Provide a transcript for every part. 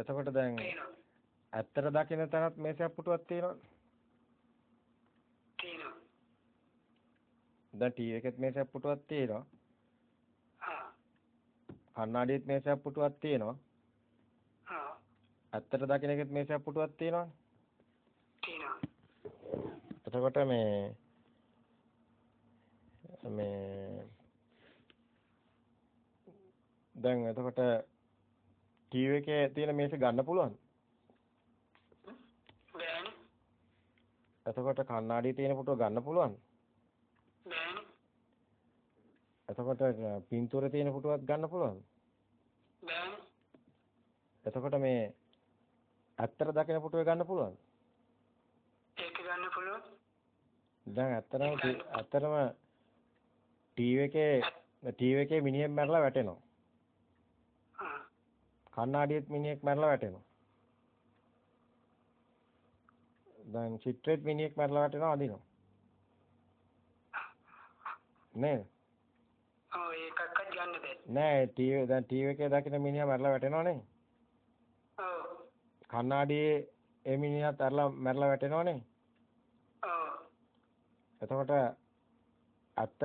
එතකොට දැන් ඇත්තට දකින්න තැනත් මේසයක් පුටුවක් තියෙනවද? තියෙනවා. දැන් ටීවී එකෙත් මේසයක් පුටුවක් තියෙනවා. ආ. කණ්ණාඩියෙත් මේසයක් පුටුවක් තියෙනවා. ආ. ඇත්තට දකින්න එකෙත් මේසයක් පුටුවක් තියෙනවනේ. තියෙනවා. එතකොට මේ මේ දැන් එතකොට ටීවී එකේ තියෙන මේස ගන්න පුළුවන්. බෑනේ. එතකොට කණ්ණාඩියේ තියෙන පුටුව ගන්න පුළුවන්. බෑනේ. එතකොට පින්තූරේ තියෙන පුටුවක් ගන්න පුළුවන්. බෑනේ. එතකොට මේ ඇත්තට දකින පුටුවේ ගන්න පුළුවන්. ඒක ගන්න පුළුවන්. දැන් ඇත්තටම ඇත්තටම ටීවී එකේ ටීවී එකේ මිනිහෙක් මැරලා වැටෙනවා. කණ්ණාඩියෙත් මිනිහෙක් මැරලා වැටෙනවා. දැන් චිත්‍රෙත් මිනිහෙක් මැරලා වැටෙනවා අදිනවා. නේද? ඔව් ඒකක්වත් ගන්න බෑ. නෑ ටීවී දැන් ටීවී එකේ දකින මිනිහා මැරලා වැටෙනවා නේ. ඔව්. කණ්ණාඩියේ ඒ මිනිහාත් අරලා මැරලා වැටෙනවා නේ. ඔව්. එතකොට ඇත්තට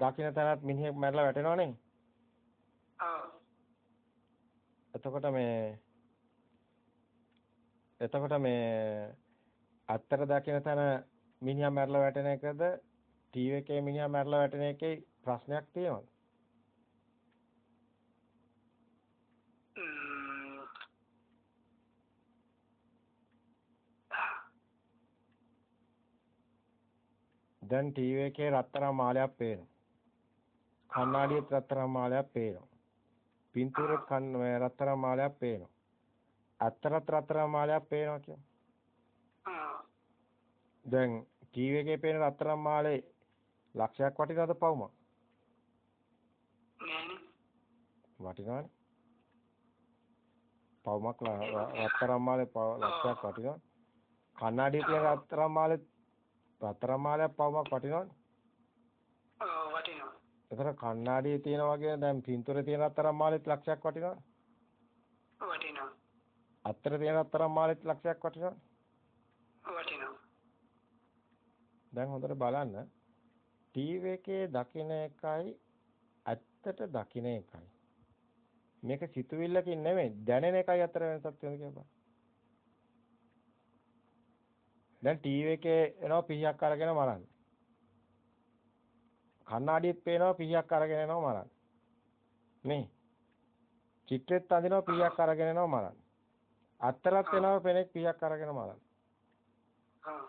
දකින්න තැනත් මිනිහෙක් මැරලා වැටෙනවා නේ. ඔව්. එතකොට මේ එතකොට මේ ඇත්තට දකින්න තැන මිනිහා මැරලා වැටෙන එකද ටීවී එකේ මිනිහා මැරලා වැටෙන එකේ ප්‍රශ්නයක් තියෙනවද? ම්ම්. දැන් ටීවී එකේ රත්තරන් මාලයක් පේනවා. කණ්ණාඩියේ රත්තරන් මාලයක් පේනවා. පින්තූරේ කන් රත්තරන් මාලයක් පේනවා. ඇත්තටත් රත්තරන් මාලයක් පේනවා කියමු. ආ. දැන් ටීවී එකේ පේන රත්තරන් මාලේ ලක්ෂයක් වටිනවද පවුමක්? නෑනේ. වටිනවනේ. පවුමක් රත්තරන් මාලේ ලක්ෂයක් වටිනවා. කණ්ණාඩියේ තියෙන රත්තරන් මාලේ රත්තරන් මාලයක් පවුමක් වටිනවනේ. ඒතර කණ්ණාඩියේ තියෙන වගේ දැන් පින්තූරේ තියෙන රත්තරන් මාලෙත් ලක්ෂයක් වටිනවනේ. වටිනවා. අත්තර තියෙන රත්තරන් මාලෙත් ලක්ෂයක් වටිනවනේ. වටිනවා. දැන් හොඳට බලන්න ටීවී එකේ දකින්න එකයි ඇත්තට දකින්න එකයි මේක සිතුවිල්ලකින් නෙමෙයි දැනෙන එකයි අතර වෙනසක් තියෙනවා කියලා දැන් ටීවී එකේ එනවා පිහියක් අරගෙන මරන්න කණ්ණාඩියෙත් පේනවා පිහියක් අරගෙන එනවා මරන්න නේ චිත්‍රෙත් අඳිනවා පිහියක් අරගෙන එනවා මරන්න අත්තරත් එනවා පෙනෙක් පිහියක් අරගෙන මරන්න ආ.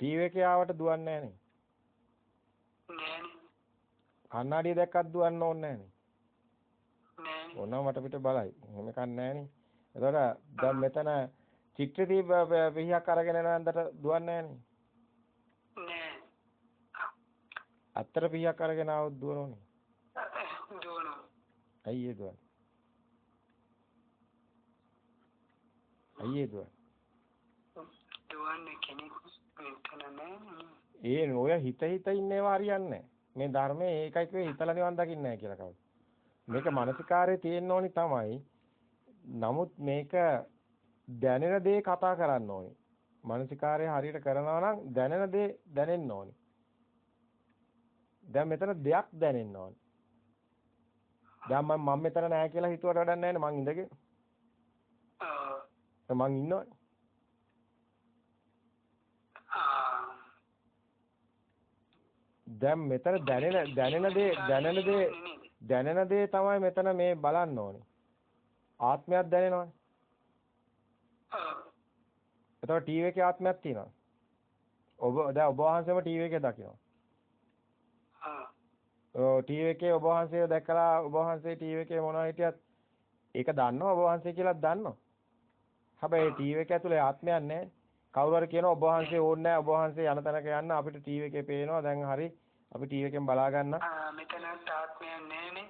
ටීවී එකේ ආවට දුවන්නේ නැහනේ නෑනේ. කණ්ණාඩිය දැක්කත් දුවන්න ඕනේ නැහනේ. ඕනම මට පිට බලයි. එහෙම කන්නේ නැහනේ. එතකොට දැන් මෙතන චිත්‍ර දීප පිහියක් අරගෙන යන හන්දට දුවන්නේ නැහනේ. නෑ. අත්තර පිහියක් අරගෙන ආවොත් දුවනෝනේ. දුවනවා. ඒ දුවන්නේ? ඇයි ඒ දුවන්නේ? කෙනෙක්. ඒ ඔය හිත හිත ඉන්නේවා හරියන්නේ මේ ධර්මයේ ඒකයි කිව්වේ හිතලා නිවන් දකින්නේ නැහැ කියලා කවුද? මේක මානසිකාරයේ තියෙන්න ඕනි තමයි. නමුත් මේක දැනෙන දේ කතා කරන්න ඕනි. මානසිකාරය හරියට කරනවා නම් දැනෙන දේ දැනෙන්න ඕනි. දැන් මෙතන දෙයක් දැනෙන්න ඕනි. දැන් මම මම මෙතන නැහැ කියලා හිතුවට වැඩක් නැහැ නේ මං ඉඳගෙන. ඔව්. මං ඉන්නවනේ. ආ. දැන් මෙතන දැනෙන දැනෙන දේ දැනෙන දේ දැනෙන දේ තමයි මෙතන මේ බලන්න ඕනේ. ආත්මයක් දැනෙනවනේ. එතකොට ටීවී එකේ ආත්මයක් තියෙනවා. ඔබ දැන් ඔබ වහන්සේම ටීවී එකේ දකිනවා. ටීවී එකේ ඔබ වහන්සේව දැකලා ඔබ වහන්සේ ටීවී එකේ මොනවා හිටියත් ඒක දන්නවා ඔබ වහන්සේ කියලා දන්නවා. හැබැයි ටීවී එක ඇතුලේ ආත්මයක් නැහැ. කවුරු හරි කියනවා ඔබ වහන්සේ ඕනේ නැහැ ඔබ වහන්සේ යන තැනක යන්න අපිට ටීවී එකේ පේනවා දැන් හරි අපි ටීවී එකෙන් බලා ගන්න. ආ මෙතන තාත්මයක් නෑනේ.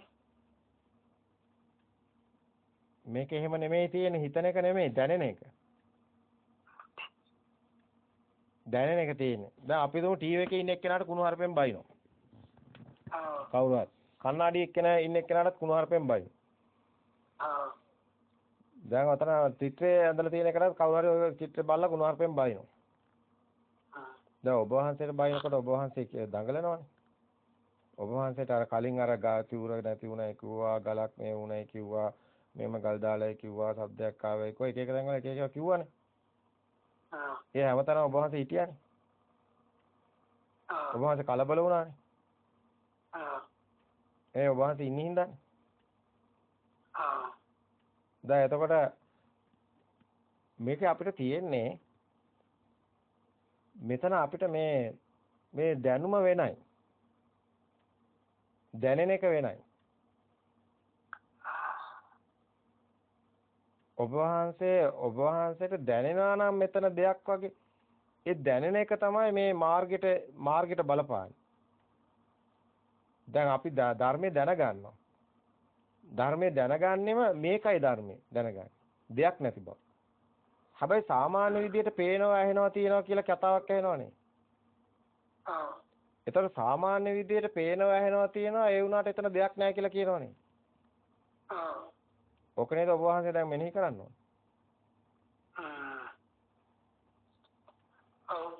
මේක එහෙම නෙමෙයි තියෙන්නේ හිතන එක නෙමෙයි දැනෙන එක. දැනෙන එක තියෙන්නේ. දැන් අපි දුමු ටීවී එකේ ඉන්න එක්කෙනාට කුණු හarpෙන් බයිනවා. ඔව්. කවුරුහත්. කන්නාඩි එක්කෙනා ඉන්න එක්කෙනාටත් කුණු හarpෙන් බයිනවා. ඔව්. දැන් ඔතන චිත්‍රයේ ඇඳලා තියෙන එකට කවුරු හරි ඔය චිත්‍රය බලලා කුණාර්පෙන් බයිනවා. දැන් ඔබ වහන්සේට බයිනකොට ඔබ වහන්සේ දඟලනවනේ. ඔබ වහන්සේට අර කලින් අර ගාතිවුර නැති වුණයි කිව්වා ගලක් මේ වුණයි කිව්වා මෙහෙම ගල් දාලයි කිව්වා සද්දයක් ආවයි කොයි එක එක තැන් වල එක එක කිව්වනේ. ආ. ඒ හැමතැනම ඔබ වහන්සේ හිටියානේ. ආ. ඔබ වහන්සේ කලබල වුණානේ. ඒ ඔබ වහන්සේ ඉන්නේ හින්දානේ. ආ. දැන් එතකොට මේකේ අපිට තියෙන්නේ මෙතන අපිට මේ මේ දැනුම වෙනයි. දැනෙන එක වෙනයි. ඔබ වහන්සේ ඔබ වහන්සේට දැනෙනවා නම් මෙතන දෙයක් වගේ ඒ දැනෙන එක තමයි මේ මාර්ගෙට මාර්ගෙට බලපාන්නේ. දැන් අපි ධර්මයේ දැනගන්නවා. ධර්මයේ දැනගන්නෙම මේකයි ධර්මයේ දැනගන්නේ. දෙයක් නැති බව. හැබැයි සාමාන්‍ය විදියට පේනවා ඇහෙනවා තියෙනවා කියලා කතාවක් ඇහෙනවනේ. ආ. ඒතර සාමාන්‍ය විදියට පේනවා ඇහෙනවා තියෙනවා ඒ වුණාට එතන දෙයක් නැහැ කියලා කියනවනේ. ආ. ඔක නේද ඔබ වහන්සේ දැන් මෙනෙහි කරන්න ඕනේ. ආ. ඔව්.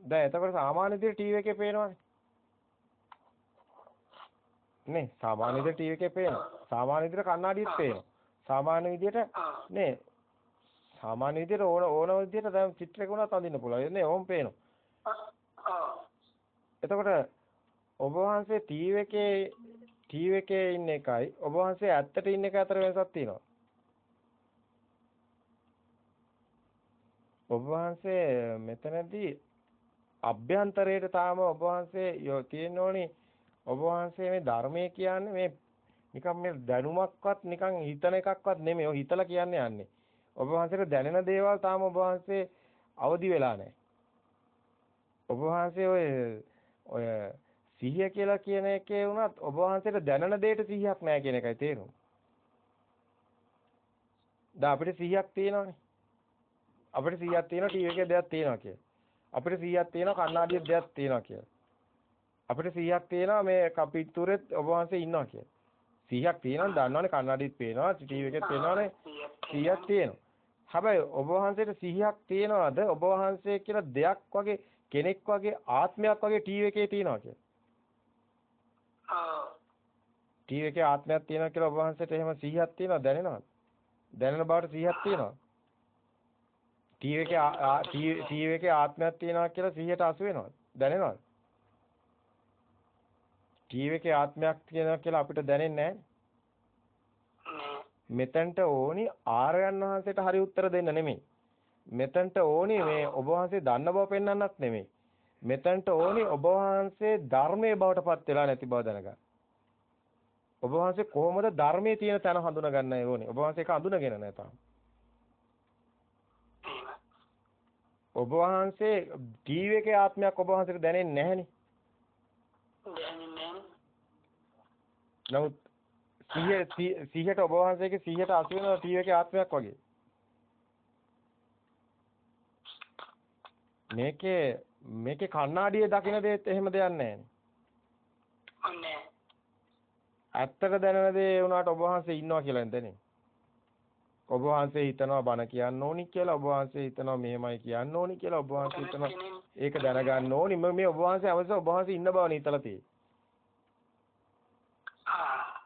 දැන් එතකොට සාමාන්‍ය විදියට ටීවී එකේ පේනවනේ. නේ සාමාන්‍ය විදියට ටීවී එකේ පේනවා. සාමාන්‍ය විදියට කණ්ණාඩියෙත් පේනවා. සාමාන්‍ය විදියට ආ. නේ සාමාන්‍ය විදියට ඕන ඕන විදියට දැන් චිත්‍රයක වුණත් අඳින්න පුළුවන්. නේ ඕම් පේනවා. එතකොට ඔබ වහන්සේ ටීවී එකේ ටීවී එකේ ඉන්න එකයි ඔබ වහන්සේ ඇත්තට ඉන්න එක අතර වෙනසක් තියෙනවා. ඔබ වහන්සේ මෙතනදී අභ්‍යන්තරයට තාම ඔබ වහන්සේ තියෙන්න ඕනි ඔබ වහන්සේ මේ ධර්මයේ කියන්නේ මේ නිකන් මේ දැනුමක්වත් නිකන් හිතන එකක්වත් නෙමෙයි. ඔය හිතලා කියන්නේ යන්නේ. ඔබ වහන්සේට දැනෙන දේවල් තාම ඔබ වහන්සේ අවදි වෙලා නැහැ. ඔබ වහන්සේ ඔය ඔය සිහිය කියලා කියන එකේ වුණත් ඔබ වහන්සේට දැනෙන දෙයට සිහියක් නැහැ කියන එකයි තේරුම. දැන් අපිට සිහියක් තියෙනවානේ. අපිට සිහියක් තියෙනවා ටීවී එකේ දෙයක් තියෙනවා කියලා. අපිට සිහියක් තියෙනවා කණ්ණාඩියේ දෙයක් තියෙනවා කියලා. අපිට සිහියක් තියෙනවා මේ කපිටුරෙත් ඔබ වහන්සේ ඉන්නවා කියලා. සිහියක් තියෙනවා දන්නවනේ කණ්ණාඩියත් පේනවා ටීවී එකෙත් පේනවනේ සිහියක් තියෙනවා. හැබැයි ඔබ වහන්සේට සිහියක් තියෙනවද ඔබ වහන්සේ කියලා දෙයක් වගේ කෙනෙක් වගේ ආත්මයක් වගේ ටීවී එකේ තියෙනවා කියලා. ආ. ටීවී එකේ ආත්මයක් තියෙනවා කියලා ඔබ වහන්සේට එහෙම සිහියක් තියෙනවද දැනෙනවද? දැනෙන බවට සිහියක් තියෙනවද? ටීවී එකේ ටීවී එකේ ආත්මයක් තියෙනවා කියලා සිහියට අසු වෙනවද? දැනෙනවද? ටීවී එකේ ආත්මයක් තියෙනවා කියලා අපිට දැනෙන්නේ නැහැ. නෑ. මෙතනට ඕනි ආර්යයන් වහන්සේට හරි උත්තර දෙන්න නෙමෙයි. මෙතනට ඕනි මේ ඔබ වහන්සේ දන්න බව පෙන්වන්නත් නෙමෙයි. මෙතනට ඕනි ඔබ වහන්සේ ධර්මයේ බවට පත් වෙලා නැති බව දැනගන්න. ඔබ වහන්සේ කොහොමද ධර්මයේ තියෙන තැන හඳුනගන්නයි ඕනේ. ඔබ වහන්සේ ඒක හඳුනගෙන නැහැ තාම. එහෙම. ඔබ වහන්සේ ටීවී එකේ ආත්මයක් ඔබ වහන්සේට දැනෙන්නේ නැහෙනි. දැනෙන්නේ නෑ. නමුත් සිහිය සි- සිහියට ඔබ වහන්සේගේ සිහියට අසු වෙන ටීවී එකේ ආත්මයක් වගේ. මේකේ මේකේ කණ්ණාඩියේ දකින්න දෙයත් එහෙම දෙයක් නැහැ. ඇත්තට දැනෙන දේ වුණාට ඔබ වහන්සේ ඉන්නවා කියලා දැනේ. ඔබ වහන්සේ හිතනවා බණ කියන්න ඕනි කියලා ඔබ වහන්සේ හිතනවා මෙහෙමයි කියන්න ඕනි කියලා ඔබ වහන්සේ හිතනවා ඒක දැනගන්න ඕනි මේ ඔබ වහන්සේ අවශ්‍ය ඔබ වහන්සේ ඉන්න බවනේ හිතලා තියෙන්නේ. ආ.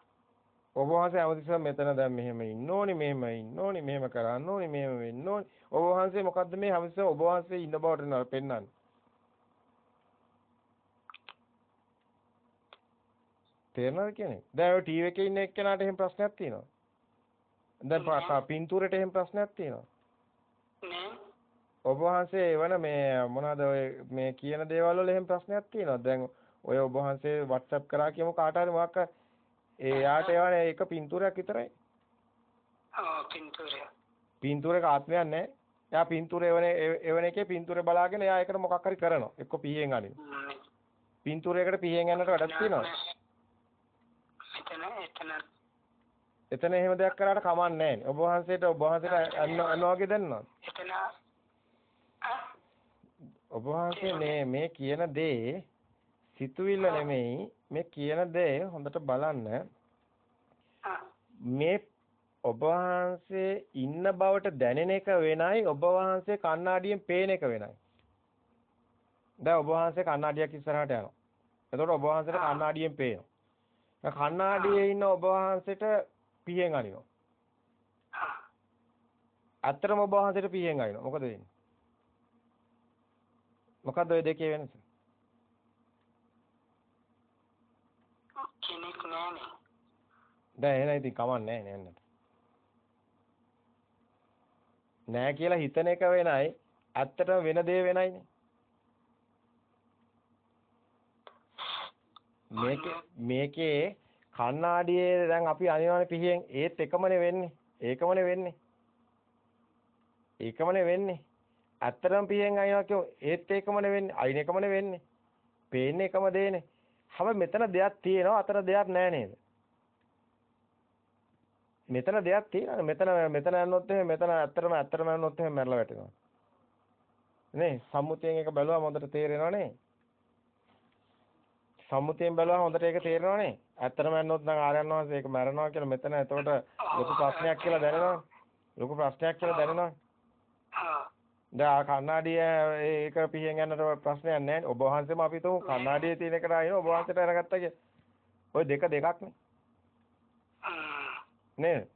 ඔබ වහන්සේ අවදිස මෙතන දැන් මෙහෙම ඉන්න ඕනි මෙහෙම ඉන්න ඕනි මෙහෙම කරන්න ඕනි මෙහෙම වෙන්න ඕනි. ඔබ වහන්සේ මොකද්ද මේ අවශ්‍ය ඔබ වහන්සේ ඉන්න බවට න- පෙන්වන්නේ. තේරෙනවද කියන්නේ? දැන් ඔය ටීවී එකේ ඉන්න එක්කෙනාට එහෙම ප්‍රශ්නයක් තියෙනවා. දැන් ප- පින්තූරෙට එහෙම ප්‍රශ්නයක් තියෙනවා. ඔබ වහන්සේ එවන මේ මොනවාද ඔය මේ කියන දේවල් වල එහෙම ප්‍රශ්නයක් තියෙනවා. දැන් ඔය ඔබ වහන්සේ WhatsApp කරා කියමු කාට හරි මොකක් හරි ඒ යාට එවන එක පින්තූරයක් විතරයි. ආ. පින්තූරය. පින්තූරයක ආත්මයක් නැහැ. එයා පින්තූර එවන එවන එකේ පින්තූරේ බලාගෙන එයා ඒකට මොකක් හරි කරනවා. එක්ක පීයෙන් අනින. පින්තූරයකට පීයෙන් යනට වැඩක් තියෙනවා. එතන එතන එතන එහෙම දෙයක් කරාට කමක් නැහැ. ඔබ වහන්සේට ඔබ වහන්සේට අන්න අන්න වගේ දැනනවා. එතන. ඔබ වහන්සේ මේ මේ කියන දේ සිතුවිල්ල නෙමෙයි මේ කියන දේ හොඳට බලන්න. මේ ඔබ වහන්සේ ඉන්න බවට දැනෙන එක වෙනයි ඔබ වහන්සේ කණ්ණාඩියෙන් පේන එක වෙනයි. දැන් ඔබ වහන්සේ කණ්ණාඩියක් ඉස්සරහට යනවා. එතකොට ඔබ වහන්සේට කණ්ණාඩියෙන් පේනවා. කණ්ණාඩියේ ඉන්න ඔබ වහන්සේට පිහෙන් අනිනවා. ඇත්තටම ඔබ වහන්සේට පිහෙන් අනිනවා. මොකද වෙන්නේ? මොකද්ද ඔය දෙකේ වෙනස? කෙනෙක් නෑනේ. දැන් එහෙනම් ඉතින් කමන්නේ නැහැ නේද? නෑ කියලා හිතන එක වෙනයි ඇත්තටම වෙන දේ වෙනයිනේ. මේකේ මේකේ කණ්ණාඩියේ දැන් අපි අනිවාර්ය පිහියෙන් ඒත් එකමනේ වෙන්නේ. ඒකමනේ වෙන්නේ. ඒකමනේ වෙන්නේ. ඇත්තටම පිහියෙන් අයිනවා කියෝ ඒත් ඒකමනේ වෙන්නේ. අයින් එකමනේ වෙන්නේ. පේන්නේ එකම දේනේ. හැබැයි මෙතන දෙයක් තියෙනවා අතන දෙයක් නැහැ නේද? මෙතන දෙයක් තියෙනවා. මෙතන මෙතන යනොත් එහෙම මෙතන ඇත්තටම ඇත්තටම යනොත් එහෙම මැරලා වැටෙනවා. නේ සම්මුතියෙන් එක බැලුවම හොඳට තේරෙනවා නේ. සම්මුතියෙන් බැලුවම හොඳට ඒක තේරෙනවා නේ. ඇත්තටම යනොත් නම් ආර්යයන් වහන්සේ ඒක මැරෙනවා කියලා මෙතන එතකොට ලොකු ප්‍රශ්නයක් කියලා දැනෙනවා. ලොකු ප්‍රශ්නයක් කියලා දැනෙනවා. දැන් කන්නාඩිය ඒක පිහින් යනට ප්‍රශ්නයක් නැහැ. ඔබ වහන්සේම අපි තුමු කන්නාඩියේ තියෙන එකට ආයෙ ඔබ වහන්සේට අරගත්තා කිය. ওই දෙක දෙකක් නේ. නේද?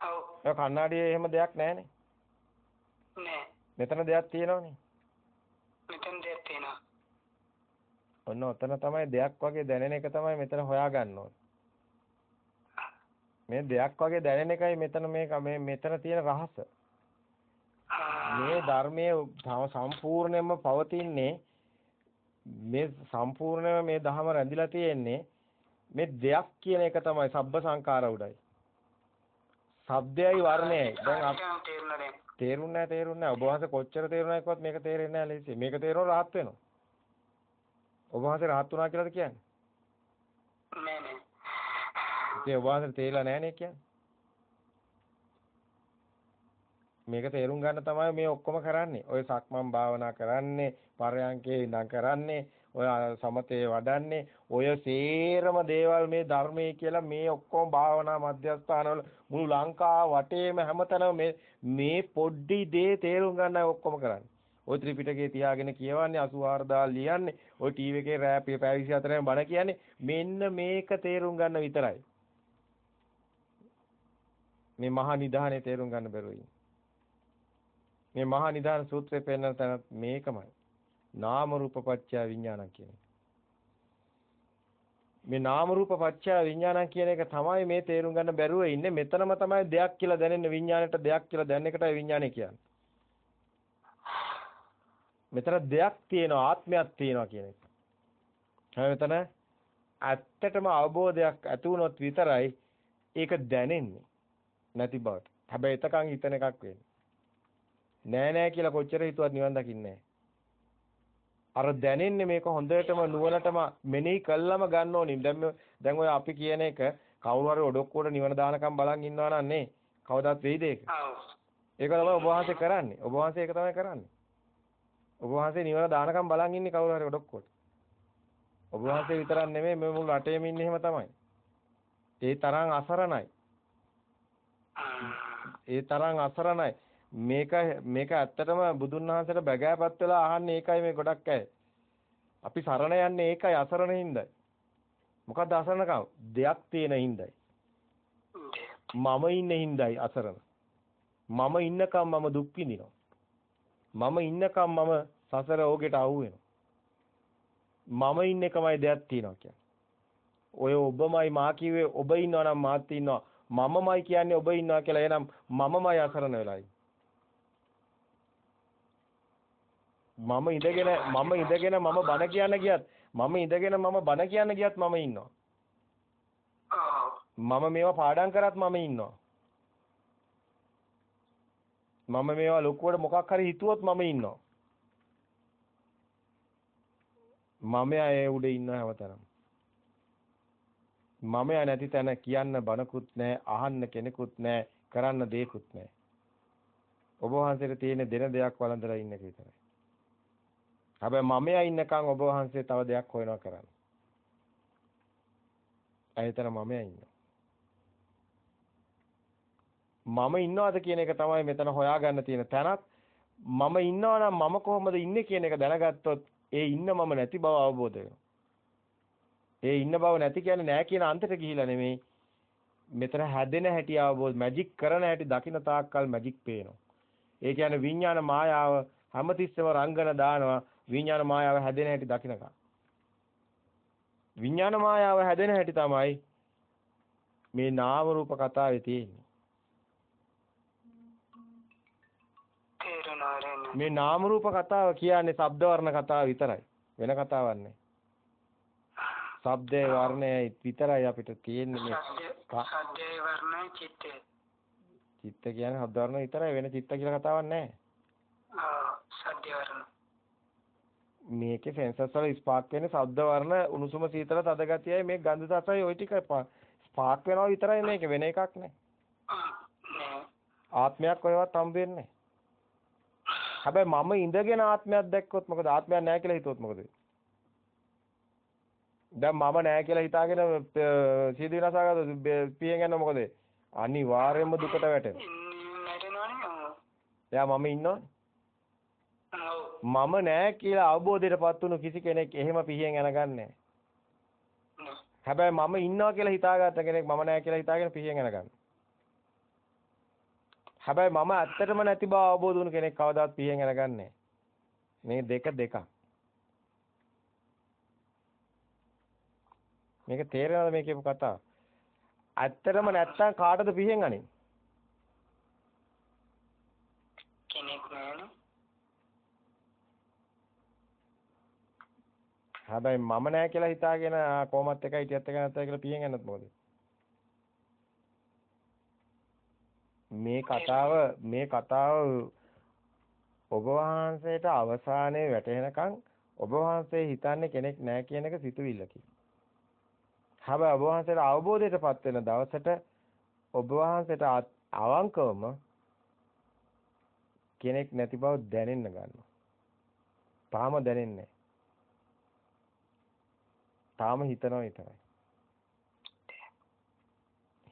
ඔව්. ඒ කන්නාඩියේ එහෙම දෙයක් නැහනේ. නෑ. මෙතන දෙයක් තියෙනවනේ. මෙතන දෙයක් තියෙනවා. ඔන්න ඔතන තමයි දෙයක් වගේ දැනෙන එක තමයි මෙතන හොයාගන්න ඕනේ. මේ දෙයක් වගේ දැනෙන එකයි මෙතන මේ මෙතන තියෙන රහස. මේ ධර්මයේ සම්පූර්ණයෙන්ම පවතින්නේ මේ සම්පූර්ණයෙන්ම මේ ධහම රැඳිලා තියෙන්නේ මේ දෙයක් කියන එක තමයි සබ්බ සංකාර උඩයි. ශබ්දයයි වර්ණයයි. දැන් තේරුණා නැහැ. ඔබ වහන්සේ කොච්චර තේරුණා කිව්වත් මේක තේරෙන්නේ නැහැ ලේසියි. මේක තේරුණා rahat වෙනවා. ඔබ වහන්සේ rahat වුණා කියලාද කියන්නේ? නෑ නෑ. ඉතින් ඔබ වහන්සේ තේරිලා නැහැ නේ කියන්නේ. මේක තේරුම් ගන්න තමයි මේ ඔක්කොම කරන්නේ. ඔය සක්මන් භාවනා කරන්නේ, පරයන්කේ ඉඳන් කරන්නේ, ඔය සමතේ වඩන්නේ, ඔය සේරම දේවල් මේ ධර්මයේ කියලා මේ ඔක්කොම භාවනා මධ්‍යස්ථානවල මුළු ලංකාව වටේම හැමතැනම මේ මේ පොඩි දේ තේරුම් ගන්නයි ඔක්කොම කරන්නේ. ඔය ත්‍රිපිටකේ තියාගෙන කියවන්නේ 84 දාල් ලියන්නේ, ඔය ටීවී එකේ රෑ පැය 24ම බණ කියන්නේ මෙන්න මේක තේරුම් ගන්න විතරයි. මේ මහා නිධානයේ තේරුම් ගන්න බැරුවයි. මේ මහා නිධාන සූත්‍රයේ පෙන්වන තැන මේකමයි නාම රූප පත්‍ය විඥානං කියන එක මේ නාම රූප පත්‍ය විඥානං කියන එක තමයි මේ තේරුම් ගන්න බැරුව ඉන්නේ මෙතනම තමයි දෙයක් කියලා දැනෙන්නේ විඥාණයට දෙයක් කියලා දැනෙන එකටයි විඥානය කියන්නේ මෙතන දෙයක් තියෙනවා ආත්මයක් තියෙනවා කියන එක. මෙතන ඇත්තටම අවබෝධයක් ඇති වුණොත් විතරයි ඒක දැනෙන්නේ නැති බවට. හැබැයි එතකන් හිතන එකක් වෙන්නේ. නෑ නෑ කියලා කොච්චර හිතුවත් නිවන් දකින්නේ අර දැනෙන්නේ මේක හොඳටම නුවණටම මෙනෙහි කළාම ගන්න ඕනි. දැන් දැන් ඔය අපි කියන එක කවුරු හරි ඔඩොක්කුවට නිවන දානකම් බලන් ඉන්නවා නම් නේ කවදාත් වෙයිද ඒක? ඒක තමයි ඔබ වහන්සේ කරන්නේ. ඔබ වහන්සේ ඒක තමයි කරන්නේ. ඔබ වහන්සේ නිවන දානකම් බලන් ඉන්නේ කවුරු හරි ඔඩොක්කොට. ඔබ වහන්සේ විතරක් නෙමෙයි මේ මුළු රටේම ඉන්නේ එහෙම තමයි. ඒ තරම් අසරණයි. ඒ තරම් අසරණයි. මේක මේක ඇත්තටම බුදුන් වහන්සේට බගෑපත් වෙලා අහන්නේ ඒකයි මේ ගොඩක් අය. අපි සරණ යන්නේ ඒකයි අසරණ හින්දායි. මොකද්ද අසරණකම? දෙයක් තියෙන හින්දායි. මම ඉන්නේ හින්දායි අසරණ. මම ඉන්නකම් මම දුක් විඳිනවා. මම ඉන්නකම් මම සසර ඕගෙට අහු වෙනවා. මම ඉන්න එකමයි දෙයක් තියෙනවා කියන්නේ. ඔය ඔබමයි මා කිව්වේ ඔබ ඉන්නවා නම් මාත් ඉන්නවා. මමමයි කියන්නේ ඔබ ඉන්නවා කියලා එහෙනම් මමමයි අසරණ වෙලා මම ඉඳගෙන මම ඉඳගෙන මම බණ කියන්න ගියත් මම ඉඳගෙන මම බණ කියන්න ගියත් මම ඉන්නවා. මම මේවා පාඩම් කරත් මම ඉන්නවා. මම මේවා ලොකුවට මොකක් හරි හිතුවොත් මම ඉන්නවා. මම ඒ උඩ ඉන්නවා හැමතැනම. මම නැති තැන කියන්න බනකුත් නැහැ, අහන්න කෙනෙකුත් නැහැ, කරන්න දෙයක්කුත් නැහැ. ඔබ වහන්සේට තියෙන දෙන දෙයක් වළඳලා ඉන්න එක විතරයි. හැබැයි මමයා ඉන්නකන් ඔබ වහන්සේ තව දෙයක් හොයනවා කරන්න. ඇයිතර මමයා ඉන්නවා. මම ඉන්නවද කියන එක තමයි මෙතන හොයාගන්න තියෙන තැනක්. මම ඉන්නවා නම් මම කොහොමද ඉන්නේ කියන එක දැනගත්තොත් ඒ ඉන්න මම නැති බව අවබෝධ වෙනවා. ඒ ඉන්න බව නැති කියන්නේ නෑ කියන අන්තයට ගිහිලා නෙමෙයි. මෙතන හැදෙන හැටි අවබෝධ මැජික් කරන හැටි දකින්න තාක්කල් මැජික් පේනවා. ඒ කියන්නේ විඥාන මායාව හැමතිස්සෙම රංගන දානවා විඥාන මායාව හැදෙන හැටි දකින්නකම්. විඥාන මායාව හැදෙන හැටි තමයි මේ නාම රූප කතාවේ තියෙන්නේ. මේ නාම රූප කතාව කියන්නේ ශබ්ද වර්ණ කතාව විතරයි. වෙන කතාවක් නැහැ. ශබ්දේ වර්ණය විතරයි අපිට තියෙන්නේ මේ සද්දේ වර්ණයි චිත්තේ. චිත්ත කියන්නේ ශබ්ද වර්ණ විතරයි වෙන චිත්ත කියලා කතාවක් නැහැ. ආ සද්ද වර්ණ. මේකේ සෙන්සර්ස් වල ස්පාර්ක් වෙන්නේ ශබ්ද වර්ණ උණුසුම සීතල තද ගතියයි මේ ගන්ධ රසයි ওই ටික ස්පාර්ක් වෙනවා විතරයි මේක වෙන එකක් නෑ. නෑ. ආත්මයක් ඔයවත් හම්බ වෙන්නේ හැබැයි මම ඉඳගෙන ආත්මයක් දැක්කොත් මොකද ආත්මයක් නැහැ කියලා හිතුවොත් මොකද දැන් මම නැහැ කියලා හිතාගෙන සීදී විනාශාගත පියෙන් යනවා මොකද අනිවාර්යයෙන්ම දුකට වැටෙනවා නැටෙනවනේ. එයා මම ඉන්නවනේ. මම නැහැ කියලා අවබෝධයටපත් වුණු කිසි කෙනෙක් එහෙම පිහියෙන් යනගන්නේ හැබැයි මම ඉන්නවා කියලා හිතාගත්ත කෙනෙක් මම නැහැ කියලා හිතාගෙන පිහියෙන් යනගන්න. හැබැයි මම ඇත්තටම නැති බව අවබෝධ වුණු කෙනෙක් කවදාවත් පිහියෙන් යනගන්නේ මේ දෙක දෙකක්. මේක තේරෙනවද මේ කියපු කතාව? ඇත්තටම නැත්තම් කාටද පිහියෙන් අනේ? කෙනෙක් නෑනේ. හැබැයි මම නැහැ කියලා හිතාගෙන ආ කොහොමත් එකයි හිටියත් එක නැත්තයි කියලා පියෙන් යන්නත් මොකද? මේ කතාව මේ කතාව ඔබ වහන්සේට අවසානයේ වැටෙනකන් ඔබ වහන්සේ හිතන්නේ කෙනෙක් නැහැ කියන එක සිතුවිල්ලකි. හැබැයි ඔබ වහන්සේට අවබෝධයටපත් වෙන දවසට ඔබ වහන්සේට අවංකවම කෙනෙක් නැති බව දැනෙන්න ගන්නවා. තාම දැනෙන්නේ තාම හිතනවා විතරයි.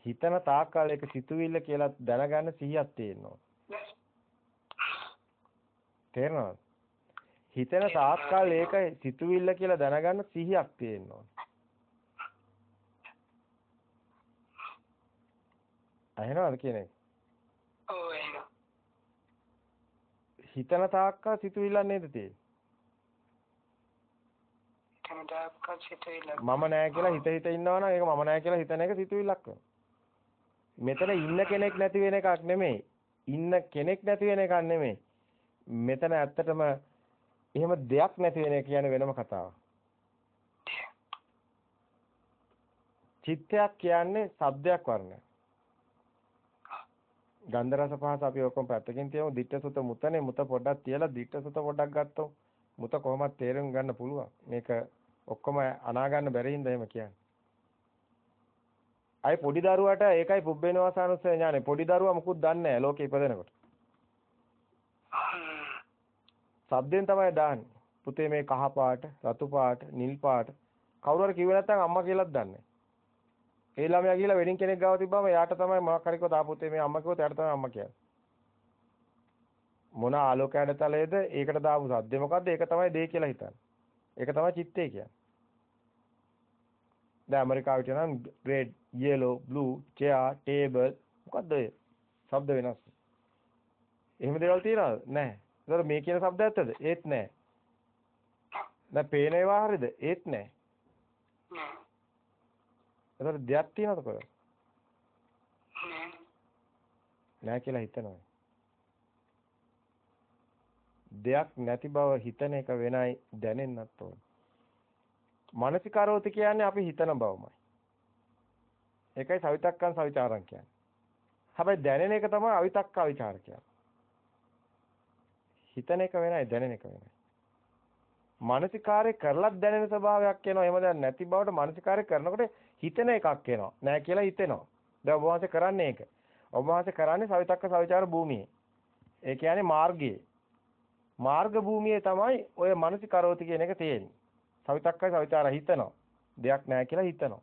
හිතන තාක්කල් ඒක සිතුවිල්ල කියලා දැනගන්න සිහියක් තියෙනවා. තේරෙනවද? හිතන තාක්කල් ඒක සිතුවිල්ල කියලා දැනගන්න සිහියක් තියෙනවා. අහනවද කියන්නේ? ඔව්. හිතන තාක්කල් සිතුවිල්ල නේද තියෙන්නේ? කනදාක සිතුවිල්ල. මම නෑ කියලා හිත හිත ඉන්නවනම් ඒක මම නෑ කියලා හිතන එක සිතුවිල්ලක් වෙනවා. මෙතන ඉන්න කෙනෙක් නැති වෙන එකක් නෙමෙයි. ඉන්න කෙනෙක් නැති වෙන එකක් නෙමෙයි. මෙතන ඇත්තටම එහෙම දෙයක් නැති වෙන එක කියන්නේ වෙනම කතාවක්. චිත්තයක් කියන්නේ සබ්දයක් වර්ණයක්. ගන්ධ රස පහස අපි ඔක්කොම පැත්තකින් තියමු. ditta sutta මුතනේ මුත පොඩ්ඩක් තියලා ditta sutta පොඩ්ඩක් ගත්තොත් මුත කොහොමද තේරුම් ගන්න පුළුවන්. මේක ඔක්කොම අනා ගන්න බැරි හින්දා එහෙම කියන්නේ. අයි පොඩි දරුවට ඒකයි පුබ්බේනවාසානුස්සය ඥානෙ. පොඩි දරුවා මුකුත් දන්නේ නැහැ ලෝකේ ඉපදෙනකොට. සබ්දෙන් තමයි දාන්නේ. පුතේ මේ කහ පාට, රතු පාට, නිල් පාට කවුරු හරි කිව්වේ නැත්නම් අම්මා කියලාත් දන්නේ ඒ ළමයා ගිහලා වෙඩින් කෙනෙක් ගාව තිබ්බම එයාට තමයි මොකක් හරි කිව්වොත් ආ පුතේ මේ අම්මා කිව්වොත් එයාට තමයි අම්මා කියන්නේ. මොන ආලෝක ඇඩතලයේද ඒකට දාපු සද්දේ මොකද්ද? ඒක තමයි දේ කියලා හිතන්නේ. ඒක තමයි චිත්තේ කියන්නේ. දැන් ඇමරිකාවට නම් red, yellow, blue, chair, table මොකද්ද ඔය? ශබ්ද වෙනස්. එහෙම දේවල් තියනවද? නැහැ. ඒතර මේ කියන ශබ්ද ඇත්තද? ඒත් නැහැ. දැන් පේන ඒවා හරියද? ඒත් නැහැ. නෑ. ඒතර දෙයක් තියනවද කොහෙද? නෑ. නැහැ කියලා හිතනවා. දෙයක් නැති බව හිතන එක වෙනයි දැනෙන්නත් ඕන. මානසිකාරෝති කියන්නේ අපි හිතන බවමයි. ඒකයි සවිතක්කන් සවිචාරම් කියන්නේ. හැබැයි දැනෙන එක තමයි අවිතක්ක අවිචාර කියන්නේ. හිතන එක වෙනයි දැනෙන එක වෙනයි. මානසිකාරය කරලත් දැනෙන ස්වභාවයක් එනවා. එහෙම දැන් නැති බවට මානසිකාරය කරනකොට හිතෙන එකක් එනවා. නෑ කියලා හිතෙනවා. දැන් ඔබ වහන්සේ කරන්නේ ඒක. ඔබ වහන්සේ කරන්නේ සවිතක්ක සවිචාර භූමියේ. ඒ කියන්නේ මාර්ගයේ. මාර්ග භූමියේ තමයි ඔය මානසිකරෝති කියන එක තියෙන්නේ. සවිතක්කයි සවිචාර හිතනවා. දෙයක් නැහැ කියලා හිතනවා.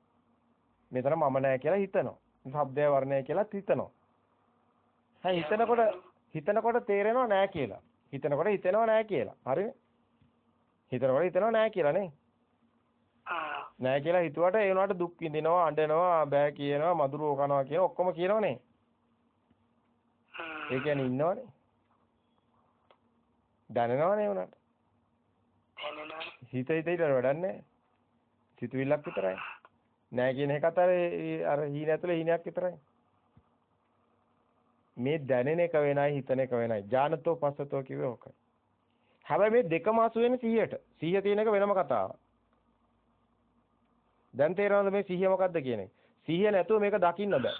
මෙතන මම නැහැ කියලා හිතනවා. ශබ්දය වර්ණය කියලා හිතනවා. හැ හිතනකොට හිතනකොට තේරෙනව නෑ කියලා. හිතනකොට හිතෙනව නෑ කියලා. හරිනේ? හිතනකොට හිතෙනව නෑ කියලා නේ. ආ නෑ කියලා හිතුවට ඒ උනාට දුක් විඳිනවා, අඬනවා, බෑ කියනවා, මధుරෝ කනවා කියන ඔක්කොම කියනවනේ. ඒ කියන්නේ ඉන්නවනේ. දැනනවනේ උනාට. එනවා හිත හිත ඊට වැඩන්නේ. සිතුවිල්ලක් විතරයි. නෑ කියන එකත් අර අර හීන ඇතුලේ හීනයක් විතරයි. මේ දැනෙන එක වෙනයි හිතන එක වෙනයි. ඥානතෝ පස්සතෝ කිව්වේ ඕකයි. හැබැයි මේ දෙකම අසු වෙන 100ට. 100 තියෙන එක වෙනම කතාවක්. දැන් තේරෙනවද මේ 100 මොකද්ද කියන එක? 100 නැතුව මේක දකින්න බෑ.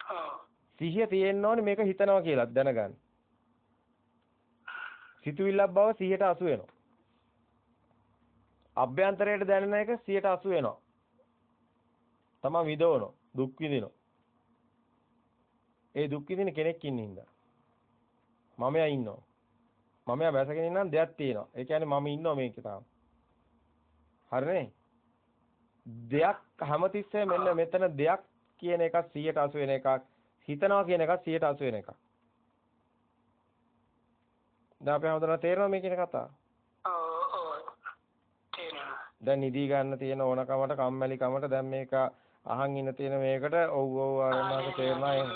ඔව් 100 තියෙන්න ඕනේ මේක හිතනවා කියලා දැනගන්න. සිතුවිල්ලක් බව 100ට අසු වෙනවා. අභ්‍යන්තරයට දැනෙන එක 100ට අසු වෙනවා. තමන් විදවනවා, දුක් විඳිනවා. ඒ දුක් විඳින කෙනෙක් ඉන්න හින්දා. මමයා ඉන්නවා. මමයා බැසගෙන ඉන්නම් දෙයක් තියෙනවා. ඒ කියන්නේ මම ඉන්නවා මේකේ තාම. හරිනේ? දෙයක් හැමතිස්සෙම මෙන්න මෙතන දෙයක් කියන එකක් 100ට අසු වෙන එකක්. හිතනවා කියන එකත් 100ට අසු වෙන එකක්. දැන් අපි හඳුනන තේරෙනවා මේ කියන කතාව. දැන් නිදි ගන්න තියෙන ඕනකමට කම්මැලිකමට දැන් මේක අහන් ඉන්න තියෙන මේකට ඔව් ඔව් ආරණාක තේරෙනවා එහෙම.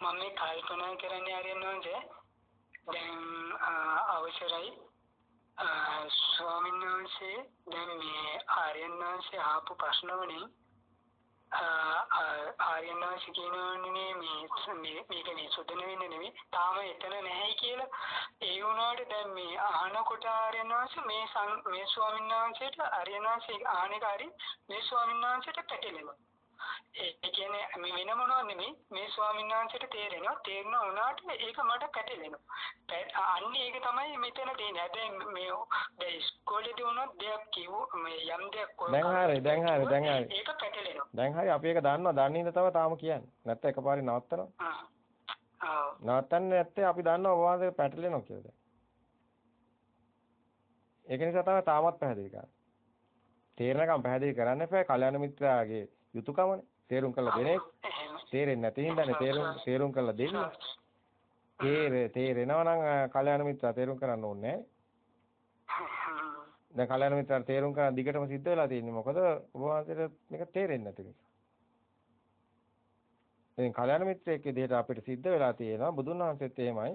මම මේ කල්පනා කරන්නේ ආර්යනෝන්සේ දැන් ආ, ස්වාමීන් වහන්සේ දැන් මේ ආර්යනෝන්සේ ආපු ප්‍රශ්න වලින් ආර්යන වහන්සේ කියනවනේ මේ මේ මේක මේ සුදන වෙන්නේ නෙමෙයි තාම එතන නැහැයි කියලා ඒ වුණාට දැන් මේ අහනකොට ආර්යන වහන්සේ මේ සං- මේ ස්වාමීන් වහන්සේට ආර්යන වහන්සේ අහන එක හරි මේ ස්වාමීන් වහන්සේට පැටලෙනවා ඒ කියන්නේ මේ වෙන මොනවද නෙමෙයි මේ ස්වාමීන් වහන්සේට තේරෙනවා තේරෙනවා වුණාට ඒක මට පැටලෙනවා අන්න ඒක තමයි මෙතන තියෙන්නේ හැබැයි මේ දැන් ඉස්කෝලේදී වුණොත් දෙයක් කිව්ව මේ යම් දෙයක් දැන් හරි, දැන් හරි, දැන් හරි. ඒක පැටලෙනවා දැන් හරි අපි ඒක දන්නවා. දන්නේ ඉඳ තව තාම කියන්නේ. නැත්නම් එකපාරේ නවත්තනවා. ආ ආ නවත්තන්නේ නැත්තේ අපි දන්නවා ඔබ වහන්සේ පැටලෙනවා කියලා දැන්. ඒක නිසා තමයි තාමත් පැහැදිලි කරන්නේ. තේරෙනකම් පැහැදිලි කරන්න එපා. කල්‍යාණ මිත්‍රාගේ යුතුයකමනේ. තේරුම් කරලා දෙන එක. එහෙම තේරෙන්නේ නැති හින්දානේ තේරුම් තේරුම් කරලා දෙන්නේ. තේරෙ තේරෙනවා නම් කල්‍යාණ මිත්‍රා තේරුම් කරන්න ඕනේ නැහැ. දැන් කල්‍යාණ මිත්‍රාට තේරුම් කරන දිගටම සිද්ධ වෙලා තියෙන්නේ මොකද ඔබ වහන්සේට මේක තේරෙන්නේ නැති නිසා. ඉතින් කල්‍යාණ මිත්‍රයෙක් විදිහට අපිට සිද්ධ වෙලා තියෙනවා බුදුන් වහන්සේත් එහෙමයි.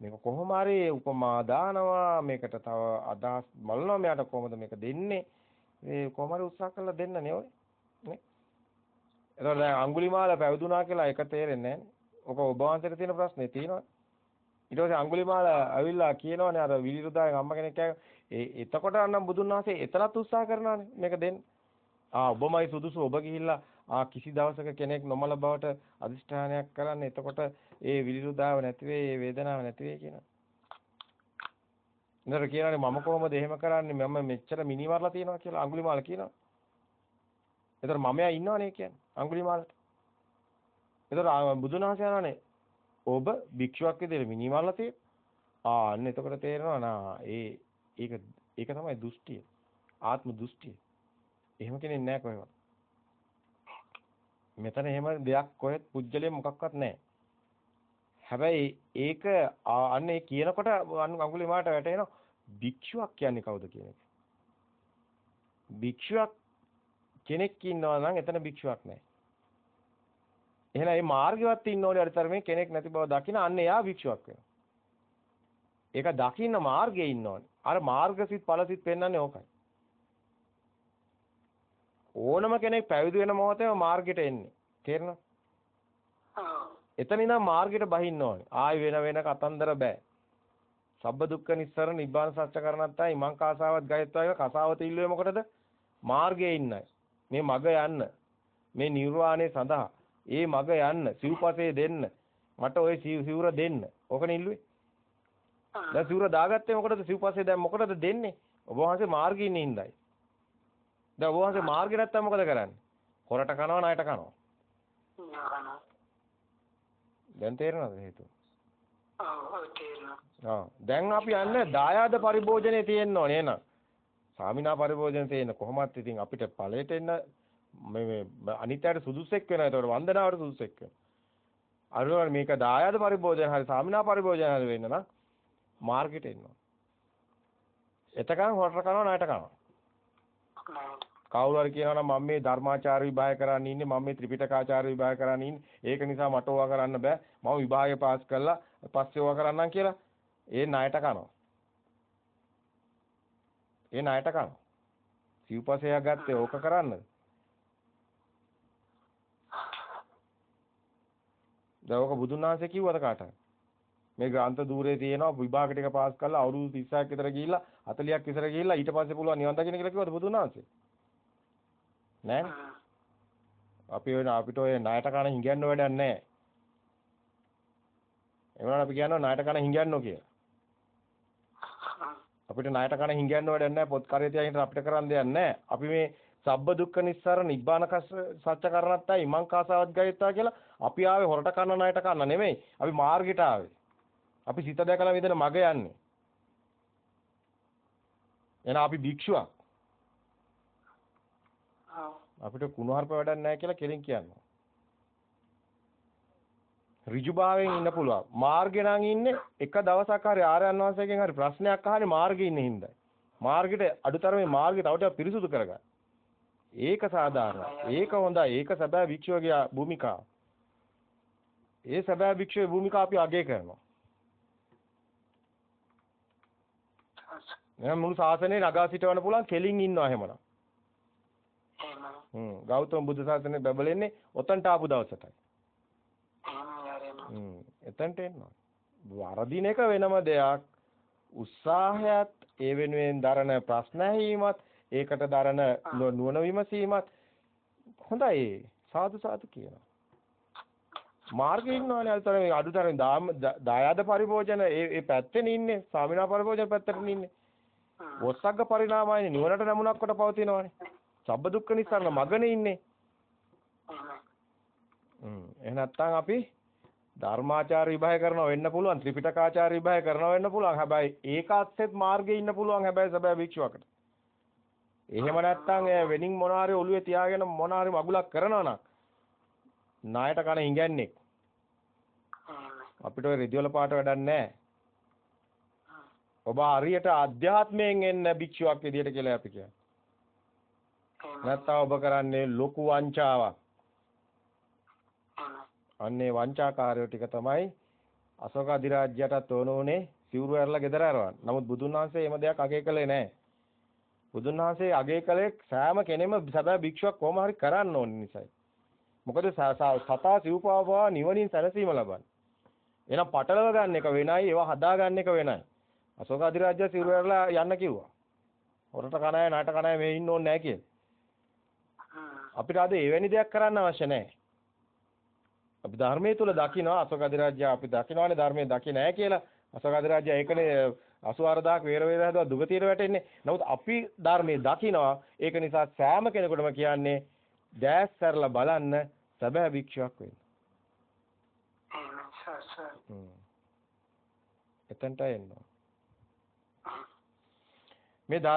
මේක කොහොම හරි උපමා දානවා මේකට තව අදහස් බලනවා මෙයාට කොහොමද මේක දෙන්නේ. මේ කොහොම හරි උත්සාහ කරලා දෙන්න නේ ඔය. නේ? එතකොට දැන් අඟුලිමාල පැවිදුණා කියලා එක තේරෙන්නේ නැහැ. ඔක ඔබ වහන්සේට තියෙන ප්‍රශ්නේ තියෙනවා. ඊට පස්සේ අඟුලිමාල ඇවිල්ලා කියනවනේ අර විලිරුදාගේ අම්ම කෙනෙක් ඒ එතකොට අන්නම් බුදුන් වහන්සේ එතනත් උත්සාහ කරනවානේ මේක දෙන්න. ආ ඔබමයි සුදුසු ඔබ ගිහිල්ලා ආ කිසි දවසක කෙනෙක් නොමල බවට අදිෂ්ඨානයක් කරන්න. එතකොට ඒ විලිරුදාව නැති වෙයි, ඒ වේදනාව නැති වෙයි කියනවා. නේද කියනවානේ මම කොහොමද එහෙම කරන්නේ? මම මෙච්චර මිනිමරලා තියනවා කියලා අඟුලිමාල කියනවා. ඒතර මමයා ඉන්නවනේ කියන්නේ අඟුලිමාලට. ඒතර බුදුන් වහන්සේ යනවානේ ඔබ භික්ෂුවක් විදිහට මිනිමරලා තියෙන. ආ අන්න එතකොට තේරෙනවා නා ඒ ඒක ඒක තමයි දෘෂ්ටිය. ආත්ම දෘෂ්ටිය. එහෙම කෙනෙක් නැහැ කොහෙවත්. මෙතන එහෙම දෙයක් කොහෙත් පුජ්‍යලේ මොකක්වත් නැහැ. හැබැයි ඒක ආ, අන්න ඒ කියනකොට අඟුලිමාලට වැටෙනවා භික්ෂුවක් කියන්නේ කවුද කියන එක. භික්ෂුවක් කෙනෙක් ඉන්නවා නම් එතන භික්ෂුවක් නැහැ. එහෙනම් මේ මාර්ගවත් ඉන්න ඕනේ අරිතරමේ කෙනෙක් නැති බව දකින අන්න එයා භික්ෂුවක් වෙනවා. ඒක දකින්න මාර්ගයේ ඉන්න ඕනේ. අර මාර්ගසිත ඵලසිත පෙන්වන්නේ ඕකයි. ඕනම කෙනෙක් පැවිදි වෙන මොහොතේම මාර්ගයට එන්නේ. තේරෙනවද? එතන ඉඳන් මාර්ගයට බහින්න ඕනේ. ආයි වෙන වෙන කතන්දර බෑ. සබ්බ දුක්ඛ නිස්සරණ නිබ්බාන සත්‍ය කරණත්තයි මං කාසාවත් ගයත්වා එක කසාවත ඉල්ලුවේ මොකටද? මාර්ගයේ ඉන්නයි. මේ මග යන්න. මේ නිර්වාණය සඳහා ඒ මග යන්න සිව්පසේ දෙන්න. මට ওই සිවුර දෙන්න. ඕකනේ ඉල්ලුවේ. දැන් සිවුර දාගත්තේ මොකටද සිව්පසේ දැන් මොකටද දෙන්නේ? ඔබ වහන්සේ මාර්ගයේ ඉන්න ඉඳයි. දැන් ඔබ වහන්සේ මාර්ගේ නැත්තම් මොකද කරන්නේ? හොරට කනවා ණයට කනවා. දැන් තේරෙනවද හේතුව? දැන් අපි යන්නේ දායාද පරිභෝජනේ තියෙන්න ඕනේ නේද? සාමිනා පරිභෝජනේ තියෙන කොහොමත් ඉතින් අපිට ඵලයට එන්න මේ මේ අනිත්‍යයට සුදුසෙක් වෙනවා. ඒතකොට වන්දනාවට සුදුසෙක් වෙනවා. අර මේක දායාද පරිභෝජන හරි සාමිනා පරිභෝජන හරි වෙන්න නම් මාර්ගෙට එන්න එතකන් හොරට කරනවා ණයට කරනවා. කවුරු හරි කියනවා නම් මම මේ ධර්මාචාර විභාග කරන්න ඉන්නේ මම මේ ත්‍රිපිටකාචාර විභාග කරන්න ඉන්නේ ඒක නිසා මට ඕවා කරන්න බෑ මම විභාගය පාස් කරලා පස්සේ ඕවා කරන්නම් කියලා ඒ ණයට කරනවා. ඒ ණයට කරනවා. සිව්පසයක් ගත්තේ ඕක කරන්නද? දැන් ඕක බුදුන් වහන්සේ කිව්වද කාටද? මේ ග්‍රන්ථ දූරේ තියෙනවා විභාග ටික පාස් කරලා අවුරුදු 30ක් විතර ගිහිල්ලා 40ක් විතර ගිහිල්ලා ඊට පස්සේ පුළුවන් නිවන් දකින්න කියලා කිව්වද බුදුන් වහන්සේ? නෑ අපි වෙන අපිට ඔය ණයට කන හිඟන්න වැඩක් නෑ. එවනම් අපි කියනවා ණයට කන හිඟන්නෝ කියලා. අපිට ණයට කන හිඟන්න වැඩක් නෑ පොත් කරේ තියාගෙන අපිට කරන්න දෙයක් නෑ. අපි මේ සබ්බ දුක්ඛ නිස්සාර නිබ්බාන සත්‍ය කරණත්තයි ඉමං කාසාවත් ගයිත්වා කියලා අපි ආවේ හොරට කන ණයට කන නෙමෙයි. අපි මාර්ගයට ආවේ. අපි සිත දැකලා විදින මග යන්නේ. එහෙනම් අපි භික්ෂුවක්. අපිට කුණුහරුප වැඩක් නැහැ කියලා කෙලින් කියනවා. ඍජුභාවයෙන් ඉන්න පුළුවන්. මාර්ගේ නම් ඉන්නේ එක දවසක් හරි ආර්යයන් වහන්සේගෙන් හරි ප්‍රශ්නයක් අහන්නේ මාර්ගේ ඉන්නේ හින්දායි. මාර්ගෙට අඩුතරමේ මාර්ගේ තව ටිකක් පිරිසුදු කරගන්න. ඒක සාධාරණයි. ඒක හොඳයි. ඒක සැබෑ භික්ෂුවගේ භූමිකාව. ඒ සැබෑ භික්ෂුවේ භූමිකාව අපි අගය කරනවා. එහෙනම් මුළු ශාසනයේ නගා සිටවන්න පුළුවන් කෙලින් ඉන්නවා එහෙමනම්. හ්ම් ගෞතම බුදු සාසනේ බබලෙන්නේ ඔතන්ට ආපු දවසටයි. හ්ම් එතනට එනවා. වරදින එක වෙනම දෙයක්. උත්සාහයත් ඒ වෙනුවෙන් දරන ප්‍රශ්න ඇහිීමත් ඒකට දරන නුවණ විමසීමත් හොඳයි. සාදු සාදු කියනවා. මාර්ගේ ඉන්නවනේ අල්තරේ අඩුතරේ දායාද පරිභෝජන ඒ ඒ පැත්තේ ඉන්නේ ස්වාමිනා පරිභෝජන පැත්තට ඉන්නේ. ඔස්සග්ග පරිණාමයනේ නිවනට නමුණක් කොට පවතිනවනේ. සබ්බ දුක්ඛ නිස්සාරණ මගනේ ඉන්නේ. හ්ම් එහෙ නැත්නම් අපි ධර්මාචාර විභාග කරනවා වෙන්න පුළුවන් ත්‍රිපිටකාචාර විභාග කරනවා වෙන්න පුළුවන් හැබැයි ඒකත්ෙත් මාර්ගේ ඉන්න පුළුවන් හැබැයි සබෑ භික්ෂුවකට. එහෙම නැත්නම් වෙනින් මොනාරි ඔළුවේ තියාගෙන මොනාරි මගුලක් කරනවා නම් ණයට කන හිඟන්නේ. අපිට ඔය රෙදිවල පාට වැඩක් නැහැ. ඔබ හරියට අධ්‍යාත්මයෙන් එන්න භික්ෂුවක් විදියට කියලා අපි කියන්නේ. නැත්නම් ඔබ කරන්නේ ලොකු වංචාවක්. අන්නේ වංචාකාරයෝ ටික තමයි අශෝක අධිරාජ්‍යයටත් ඕන උනේ සිවුරු ඇරලා ගෙදර ආරවන්න. නමුත් බුදුන් වහන්සේ එහෙම දෙයක් අගය කළේ නැහැ. බුදුන් වහන්සේ අගය කළේ සෑම කෙනෙම සදා භික්ෂුවක් කොහොම හරි කරන්න ඕන නිසායි. මොකද සතා සිව්පාවා නිවනින් සැනසීම ලබන්නේ. එහෙනම් පටලව ගන්න එක වෙනයි ඒවා හදා ගන්න එක වෙනයි. අශෝක අධිරාජ්‍ය සිවුරු ඇරලා යන්න කිව්වා. හොරට කණාය නාට කණාය මේ ඉන්න ඕනේ නැහැ කියලා. අපිට අද එවැනි දෙයක් කරන්න අවශ්‍ය නැහැ. අපි ධර්මයේ තුල දකිනවා අශෝක අධිරාජ්‍ය අපි දකිනවානේ ධර්මයේ දකි නැහැ කියලා. අශෝක අධිරාජ්‍ය ඒකනේ 84000ක් වේර වේද හදුවා දුගතියට වැටෙන්නේ. නමුත් අපි ධර්මයේ දකිනවා. ඒක නිසා සෑම කෙනෙකුටම කියන්නේ දැස් සරලා බලන්න සැබෑ භික්ෂුවක් වෙන්න. එතනට එන්න. මේ